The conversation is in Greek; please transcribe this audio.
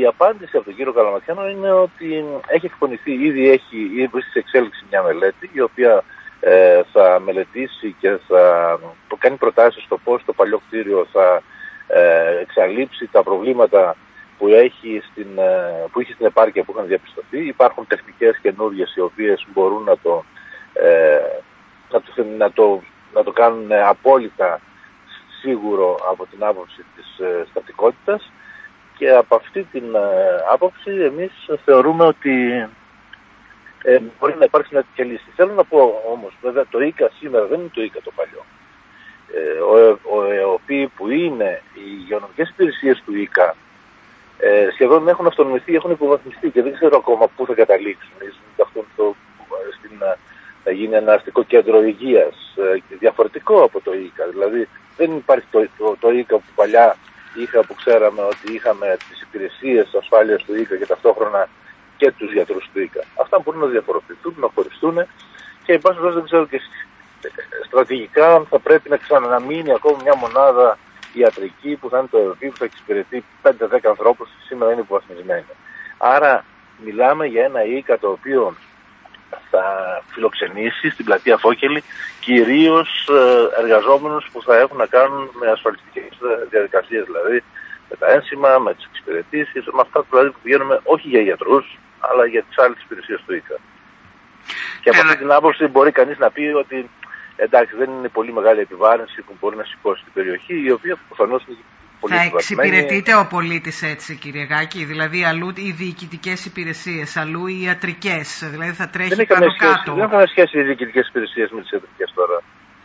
η απάντηση από τον κύριο Καλαματιάνο είναι ότι έχει εκπονηθεί, ήδη έχει ήδη σε εξέλιξη μια μελέτη η οποία ε, θα μελετήσει και θα το κάνει προτάσεις στο πώς το παλιό κτίριο θα ε, εξαλείψει τα προβλήματα που, έχει στην, ε, που είχε στην επάρκεια που είχαν διαπιστωθεί. Υπάρχουν τεχνικές καινούριε οι οποίες μπορούν να το, ε, να το, να το, να το κάνουν απόλυτα σίγουρο από την άποψη της ε, στατικότητας και από αυτή την ε, άποψη εμείς θεωρούμε ότι ε, μπορεί να υπάρξει μια τέτοια λύση. Θέλω να πω όμως, βέβαια το ΙΚΑ σήμερα δεν είναι το ΙΚΑ το παλιό. Ε, ο, ο ΕΟΠΗ που είναι οι υγειονομικές υπηρεσίες του ΙΚΑ ε, σχεδόν έχουν αυτονομηθεί, έχουν υποβαθμιστεί και δεν ξέρω ακόμα πού θα καταλήξουν. Αυτό το, στην, να γίνει ένα αστικό κέντρο υγείας ε, διαφορετικό από το ΙΚΑ. Δηλαδή δεν υπάρχει το, το, το ΙΚΑ που παλιά είχα που ξέραμε ότι είχαμε τις υπηρεσίες ασφάλειας του ΙΚΑ και ταυτόχρονα και τους γιατρούς του ΙΚΑ. Αυτά μπορούν να διαφοροποιηθούν, να χωριστούν και εν πάση δεν ξέρω και στρατηγικά θα πρέπει να ξαναμείνει ακόμα μια μονάδα ιατρική που θα είναι το ΕΒ που θα εξυπηρετεί 5-10 ανθρώπους σήμερα είναι υποβαθμισμένη. Άρα μιλάμε για ένα ΙΚΑ το οποίο θα φιλοξενήσεις στην πλατεία Φόκελη κυρίως ε, εργαζόμενους που θα έχουν να κάνουν με ασφαλιστικές διαδικασίες, δηλαδή με τα ένσημα, με τις εξυπηρετήσεις, με αυτά δηλαδή που πηγαίνουμε όχι για γιατρούς, αλλά για τις άλλες υπηρεσίες του ΙΚΑ. Και από αυτή την άποψη μπορεί κανείς να πει ότι εντάξει δεν είναι πολύ μεγάλη επιβάρυνση που μπορεί να σηκώσει την περιοχή, η οποία προφανώς είναι πολύ Θα εξυπηρετείται ο πολίτης έτσι, κύριε Γάκη, δηλαδή αλλού οι διοικητικές υπηρεσίες, αλλού οι ιατρικές, δηλαδή θα τρέχει δεν πάνω κάτω. Δεν έχουν σχέση οι διοικητικέ υπηρεσίες με τις ιατρικές τώρα.